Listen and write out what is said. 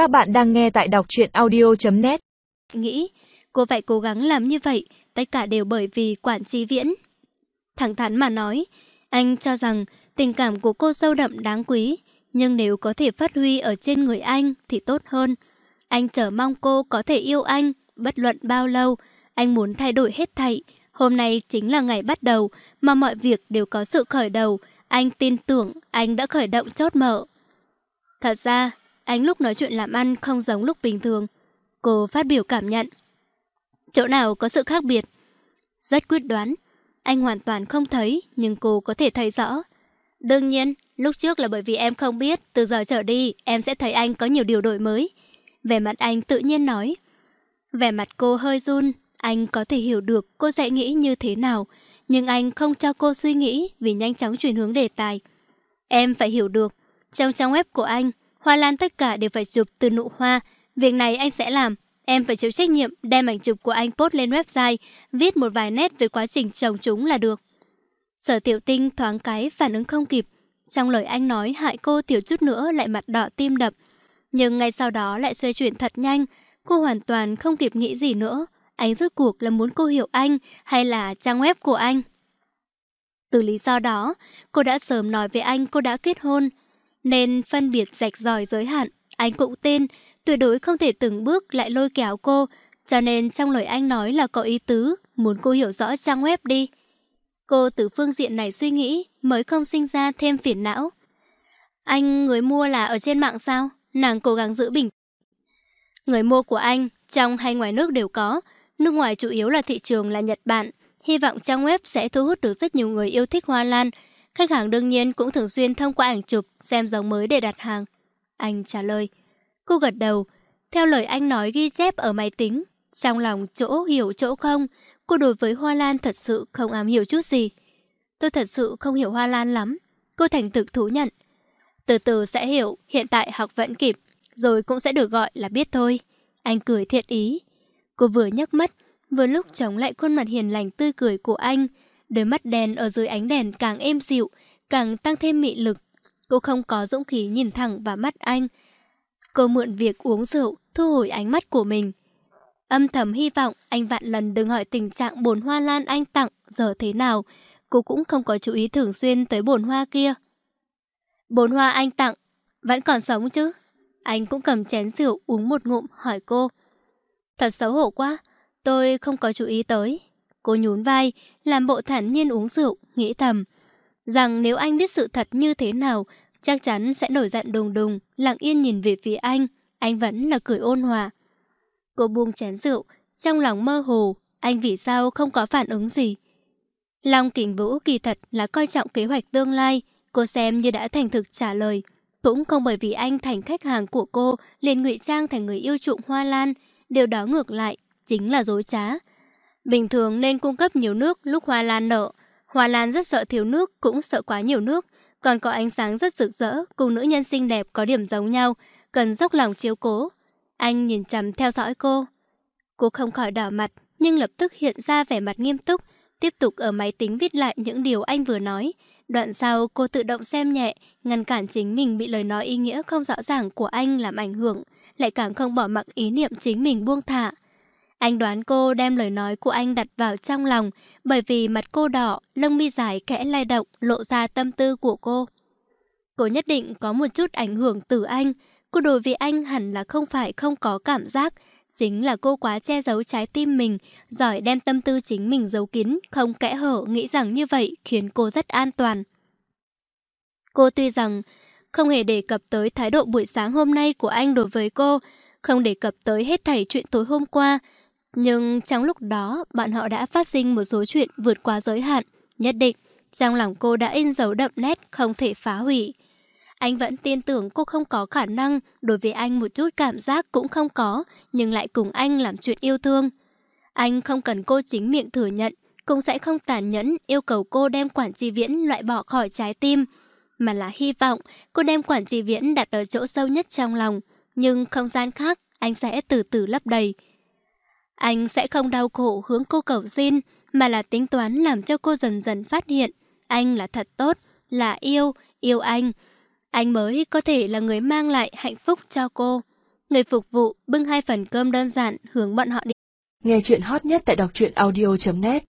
Các bạn đang nghe tại đọc truyện audio.net Nghĩ, cô phải cố gắng làm như vậy, tất cả đều bởi vì quản trí viễn. Thẳng thắn mà nói, anh cho rằng tình cảm của cô sâu đậm đáng quý, nhưng nếu có thể phát huy ở trên người anh thì tốt hơn. Anh chờ mong cô có thể yêu anh, bất luận bao lâu. Anh muốn thay đổi hết thảy. Hôm nay chính là ngày bắt đầu, mà mọi việc đều có sự khởi đầu. Anh tin tưởng anh đã khởi động chốt mở. Thật ra, anh lúc nói chuyện làm ăn không giống lúc bình thường. Cô phát biểu cảm nhận. Chỗ nào có sự khác biệt? Rất quyết đoán. Anh hoàn toàn không thấy, nhưng cô có thể thấy rõ. Đương nhiên, lúc trước là bởi vì em không biết, từ giờ trở đi, em sẽ thấy anh có nhiều điều đổi mới. Về mặt anh tự nhiên nói. Vẻ mặt cô hơi run, anh có thể hiểu được cô sẽ nghĩ như thế nào, nhưng anh không cho cô suy nghĩ vì nhanh chóng chuyển hướng đề tài. Em phải hiểu được, trong trang web của anh, hoa lan tất cả đều phải chụp từ nụ hoa. Việc này anh sẽ làm. Em phải chịu trách nhiệm đem ảnh chụp của anh post lên website, viết một vài nét về quá trình trồng chúng là được. Sở tiểu tinh thoáng cái phản ứng không kịp. Trong lời anh nói hại cô tiểu chút nữa lại mặt đỏ tim đập. Nhưng ngay sau đó lại xoay chuyển thật nhanh. Cô hoàn toàn không kịp nghĩ gì nữa. Anh rốt cuộc là muốn cô hiểu anh hay là trang web của anh. Từ lý do đó, cô đã sớm nói với anh cô đã kết hôn. Nên phân biệt rạch ròi giới hạn, anh cũng tin, tuyệt đối không thể từng bước lại lôi kéo cô. Cho nên trong lời anh nói là có ý tứ, muốn cô hiểu rõ trang web đi. Cô từ phương diện này suy nghĩ mới không sinh ra thêm phiền não. Anh người mua là ở trên mạng sao? Nàng cố gắng giữ bình. Người mua của anh, trong hay ngoài nước đều có. Nước ngoài chủ yếu là thị trường là Nhật Bản. Hy vọng trang web sẽ thu hút được rất nhiều người yêu thích hoa lan. Khách hàng đương nhiên cũng thường xuyên thông qua ảnh chụp xem giống mới để đặt hàng. Anh trả lời. Cô gật đầu. Theo lời anh nói ghi chép ở máy tính. Trong lòng chỗ hiểu chỗ không, cô đối với hoa lan thật sự không am hiểu chút gì. Tôi thật sự không hiểu hoa lan lắm. Cô thành thực thú nhận. Từ từ sẽ hiểu, hiện tại học vẫn kịp, rồi cũng sẽ được gọi là biết thôi. Anh cười thiện ý. Cô vừa nhấc mắt, vừa lúc chống lại khuôn mặt hiền lành tươi cười của anh. Đôi mắt đen ở dưới ánh đèn càng êm dịu, càng tăng thêm mị lực. Cô không có dũng khí nhìn thẳng vào mắt anh. Cô mượn việc uống rượu, thu hồi ánh mắt của mình. Âm thầm hy vọng anh vạn lần đừng hỏi tình trạng bồn hoa lan anh tặng giờ thế nào. Cô cũng không có chú ý thường xuyên tới bồn hoa kia. Bồn hoa anh tặng, vẫn còn sống chứ? Anh cũng cầm chén rượu uống một ngụm hỏi cô. Thật xấu hổ quá, tôi không có chú ý tới. Cô nhún vai, làm bộ thản nhiên uống rượu, nghĩ thầm. Rằng nếu anh biết sự thật như thế nào, chắc chắn sẽ nổi giận đùng đùng, lặng yên nhìn về phía anh. Anh vẫn là cười ôn hòa. Cô buông chén rượu, trong lòng mơ hồ, anh vì sao không có phản ứng gì. Long kình vũ kỳ thật là coi trọng kế hoạch tương lai, cô xem như đã thành thực trả lời. Cũng không bởi vì anh thành khách hàng của cô liền ngụy trang thành người yêu trụng hoa lan, điều đó ngược lại, chính là dối trá. Bình thường nên cung cấp nhiều nước lúc hoa lan nở. Hoa lan rất sợ thiếu nước, cũng sợ quá nhiều nước. Còn có ánh sáng rất rực rỡ, cùng nữ nhân xinh đẹp có điểm giống nhau, cần dốc lòng chiếu cố. Anh nhìn chằm theo dõi cô. Cô không khỏi đỏ mặt, nhưng lập tức hiện ra vẻ mặt nghiêm túc, tiếp tục ở máy tính viết lại những điều anh vừa nói. Đoạn sau cô tự động xem nhẹ, ngăn cản chính mình bị lời nói ý nghĩa không rõ ràng của anh làm ảnh hưởng, lại càng không bỏ mặc ý niệm chính mình buông thả. Anh đoán cô đem lời nói của anh đặt vào trong lòng, bởi vì mặt cô đỏ, lông mi dài kẽ lay động, lộ ra tâm tư của cô. Cô nhất định có một chút ảnh hưởng từ anh, cô đối với anh hẳn là không phải không có cảm giác, chính là cô quá che giấu trái tim mình, giỏi đem tâm tư chính mình giấu kín, không kẽ hở, nghĩ rằng như vậy khiến cô rất an toàn. Cô tuy rằng không hề đề cập tới thái độ buổi sáng hôm nay của anh đối với cô, không đề cập tới hết thảy chuyện tối hôm qua, nhưng trong lúc đó, bọn họ đã phát sinh một số chuyện vượt quá giới hạn, nhất định. Trong lòng cô đã in dấu đậm nét không thể phá hủy. Anh vẫn tin tưởng cô không có khả năng, đối với anh một chút cảm giác cũng không có, nhưng lại cùng anh làm chuyện yêu thương. Anh không cần cô chính miệng thừa nhận, cũng sẽ không tàn nhẫn yêu cầu cô đem quản trị viễn loại bỏ khỏi trái tim, mà là hy vọng cô đem quản trị viễn đặt ở chỗ sâu nhất trong lòng, nhưng không gian khác anh sẽ từ từ lấp đầy. Anh sẽ không đau khổ hướng cô cầu xin, mà là tính toán làm cho cô dần dần phát hiện anh là thật tốt, là yêu, yêu anh. Anh mới có thể là người mang lại hạnh phúc cho cô. Người phục vụ bưng hai phần cơm đơn giản hướng bọn họ đi. Nghe chuyện hot nhất tại đọc truyện audio.net